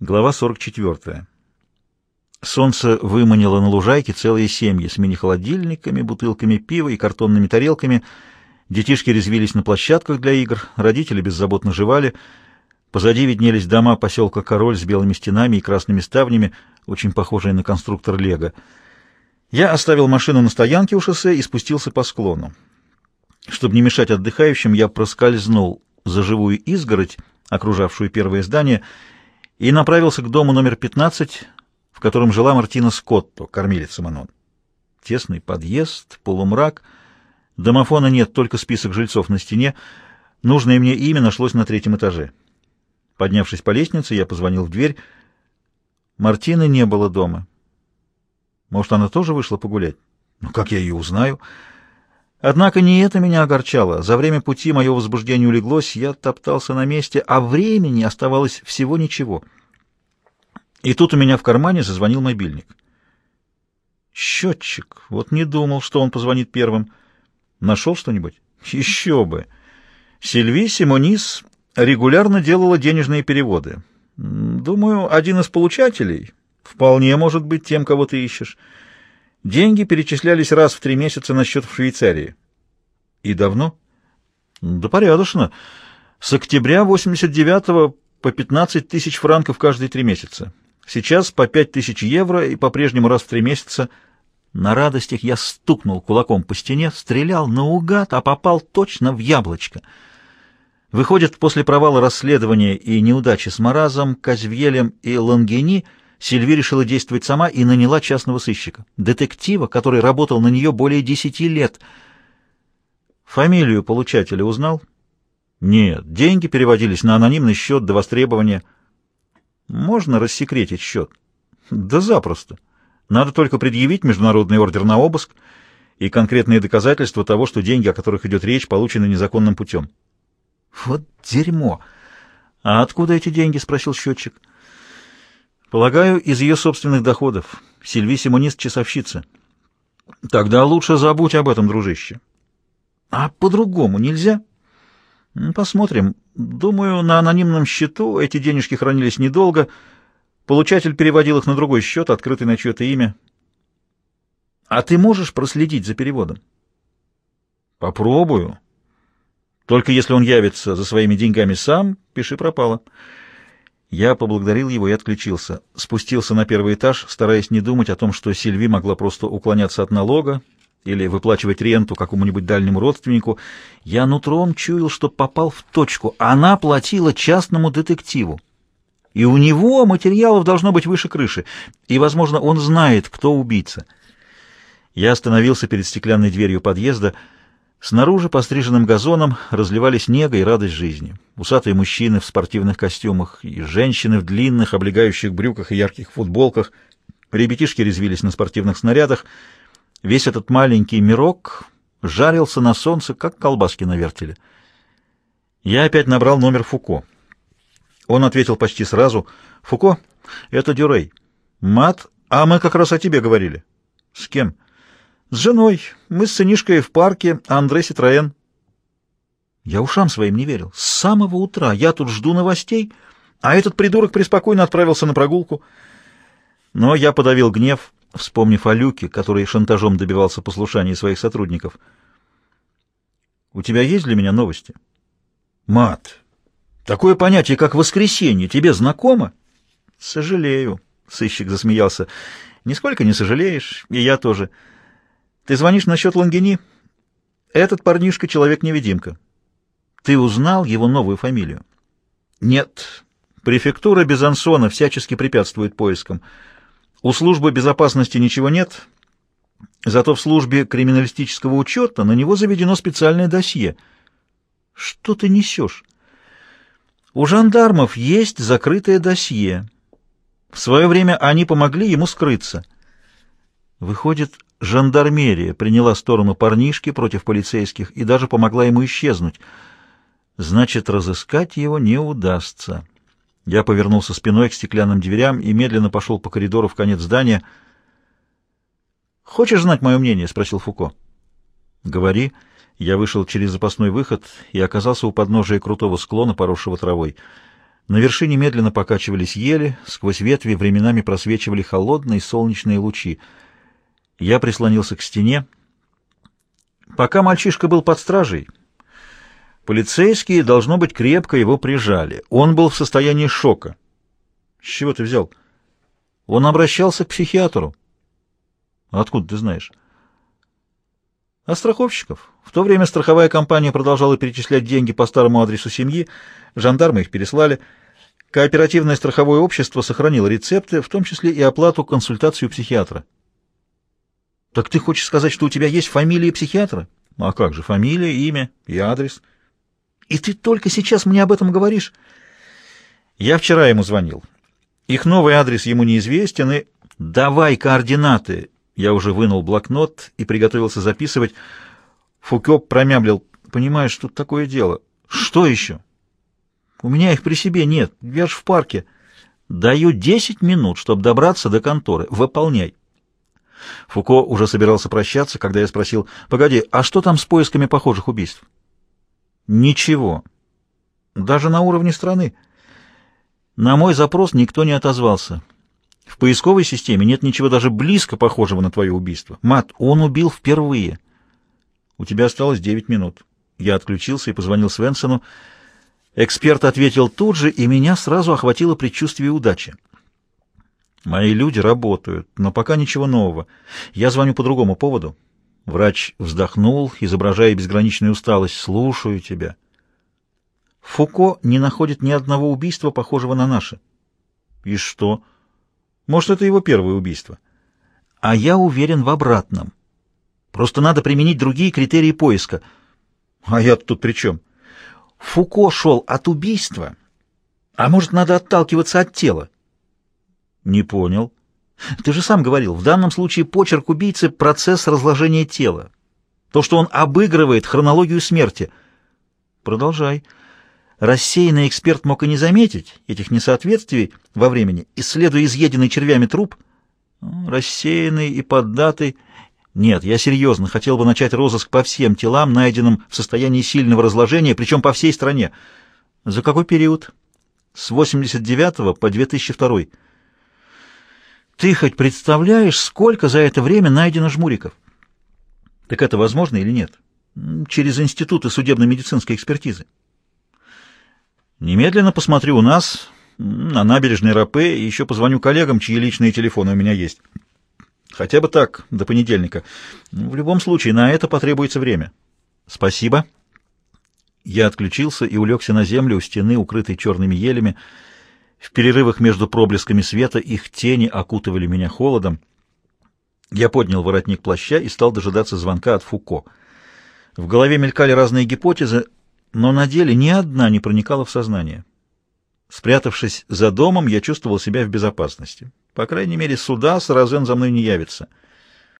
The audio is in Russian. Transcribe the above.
Глава 44. Солнце выманило на лужайке целые семьи с мини-холодильниками, бутылками пива и картонными тарелками. Детишки резвились на площадках для игр, родители беззаботно жевали. Позади виднелись дома поселка Король с белыми стенами и красными ставнями, очень похожие на конструктор Лего. Я оставил машину на стоянке у шоссе и спустился по склону. Чтобы не мешать отдыхающим, я проскользнул за живую изгородь, окружавшую первое здание, и направился к дому номер 15, в котором жила Мартина Скотто, кормилица Манон. Тесный подъезд, полумрак, домофона нет, только список жильцов на стене. Нужное мне имя нашлось на третьем этаже. Поднявшись по лестнице, я позвонил в дверь. Мартины не было дома. Может, она тоже вышла погулять? Ну, как я ее узнаю? Однако не это меня огорчало. За время пути мое возбуждение улеглось, я топтался на месте, а времени оставалось всего ничего. И тут у меня в кармане зазвонил мобильник. Счетчик. Вот не думал, что он позвонит первым. Нашел что-нибудь? Еще бы. Сильви Симонис регулярно делала денежные переводы. Думаю, один из получателей вполне может быть тем, кого ты ищешь. Деньги перечислялись раз в три месяца на счет в Швейцарии. И давно? Да порядочно. С октября 89-го по 15 тысяч франков каждые три месяца. Сейчас по 5 тысяч евро и по-прежнему раз в три месяца. На радостях я стукнул кулаком по стене, стрелял наугад, а попал точно в яблочко. Выходит, после провала расследования и неудачи с Маразом, Казвьелем и Лангени — Сильви решила действовать сама и наняла частного сыщика, детектива, который работал на нее более десяти лет. Фамилию получателя узнал? Нет, деньги переводились на анонимный счет до востребования. Можно рассекретить счет? Да запросто. Надо только предъявить международный ордер на обыск и конкретные доказательства того, что деньги, о которых идет речь, получены незаконным путем. Вот дерьмо! А откуда эти деньги? — спросил счетчик. — Полагаю, из ее собственных доходов. Сильви Симонист — часовщица. Тогда лучше забудь об этом, дружище. А по-другому нельзя? Посмотрим. Думаю, на анонимном счету эти денежки хранились недолго. Получатель переводил их на другой счет, открытый на чье-то имя. А ты можешь проследить за переводом? Попробую. Только если он явится за своими деньгами сам, пиши пропало. Я поблагодарил его и отключился. Спустился на первый этаж, стараясь не думать о том, что Сильви могла просто уклоняться от налога или выплачивать ренту какому-нибудь дальнему родственнику. Я нутром чуял, что попал в точку. Она платила частному детективу. И у него материалов должно быть выше крыши. И, возможно, он знает, кто убийца. Я остановился перед стеклянной дверью подъезда — Снаружи по стриженным газонам разливались нега и радость жизни. Усатые мужчины в спортивных костюмах и женщины в длинных облегающих брюках и ярких футболках. Ребятишки резвились на спортивных снарядах. Весь этот маленький мирок жарился на солнце, как колбаски на вертеле. Я опять набрал номер Фуко. Он ответил почти сразу. «Фуко, это Дюрей». «Мат, а мы как раз о тебе говорили». «С кем?» С женой. Мы с сынишкой в парке, а Андрей Ситроен. Я ушам своим не верил. С самого утра я тут жду новостей, а этот придурок преспокойно отправился на прогулку. Но я подавил гнев, вспомнив о Люке, который шантажом добивался послушания своих сотрудников. «У тебя есть для меня новости?» «Мат, такое понятие, как воскресенье, тебе знакомо?» «Сожалею», — сыщик засмеялся. «Нисколько не сожалеешь, и я тоже». Ты звонишь насчет Лангини? Этот парнишка — человек-невидимка. Ты узнал его новую фамилию? Нет. Префектура Безансона всячески препятствует поискам. У службы безопасности ничего нет, зато в службе криминалистического учета на него заведено специальное досье. Что ты несешь? У жандармов есть закрытое досье. В свое время они помогли ему скрыться. Выходит, жандармерия приняла сторону парнишки против полицейских и даже помогла ему исчезнуть. Значит, разыскать его не удастся. Я повернулся спиной к стеклянным дверям и медленно пошел по коридору в конец здания. «Хочешь знать мое мнение?» — спросил Фуко. «Говори». Я вышел через запасной выход и оказался у подножия крутого склона, поросшего травой. На вершине медленно покачивались ели, сквозь ветви временами просвечивали холодные солнечные лучи. Я прислонился к стене. Пока мальчишка был под стражей, полицейские, должно быть, крепко его прижали. Он был в состоянии шока. С чего ты взял? Он обращался к психиатру. Откуда ты знаешь? А страховщиков? В то время страховая компания продолжала перечислять деньги по старому адресу семьи, жандармы их переслали. Кооперативное страховое общество сохранило рецепты, в том числе и оплату консультацию психиатра. Так ты хочешь сказать, что у тебя есть фамилия психиатра? А как же, фамилия, имя и адрес. И ты только сейчас мне об этом говоришь? Я вчера ему звонил. Их новый адрес ему неизвестен, и... Давай координаты, я уже вынул блокнот и приготовился записывать. Фуко промямлил. «Понимаешь, тут такое дело. Что еще?» «У меня их при себе нет. Я ж в парке. Даю десять минут, чтобы добраться до конторы. Выполняй». Фуко уже собирался прощаться, когда я спросил, «Погоди, а что там с поисками похожих убийств?» «Ничего. Даже на уровне страны. На мой запрос никто не отозвался». В поисковой системе нет ничего даже близко похожего на твое убийство. Мат, он убил впервые. У тебя осталось девять минут. Я отключился и позвонил Свенсону. Эксперт ответил тут же, и меня сразу охватило предчувствие удачи. Мои люди работают, но пока ничего нового. Я звоню по другому поводу. Врач вздохнул, изображая безграничную усталость. Слушаю тебя. Фуко не находит ни одного убийства, похожего на наше. И что? — может, это его первое убийство. А я уверен в обратном. Просто надо применить другие критерии поиска. А я тут при чем? Фуко шел от убийства. А может, надо отталкиваться от тела? Не понял. Ты же сам говорил, в данном случае почерк убийцы — процесс разложения тела. То, что он обыгрывает хронологию смерти. Продолжай. Рассеянный эксперт мог и не заметить этих несоответствий во времени, исследуя изъеденный червями труп. Рассеянный и поддатый. Нет, я серьезно хотел бы начать розыск по всем телам, найденным в состоянии сильного разложения, причем по всей стране. За какой период? С 89 по 2002. Ты хоть представляешь, сколько за это время найдено жмуриков? Так это возможно или нет? Через институты судебно-медицинской экспертизы. Немедленно посмотрю у нас, на набережной Рапе, и еще позвоню коллегам, чьи личные телефоны у меня есть. Хотя бы так, до понедельника. В любом случае, на это потребуется время. Спасибо. Я отключился и улегся на землю у стены, укрытой черными елями. В перерывах между проблесками света их тени окутывали меня холодом. Я поднял воротник плаща и стал дожидаться звонка от Фуко. В голове мелькали разные гипотезы, но на деле ни одна не проникала в сознание. Спрятавшись за домом, я чувствовал себя в безопасности. По крайней мере, суда Саразен за мной не явится —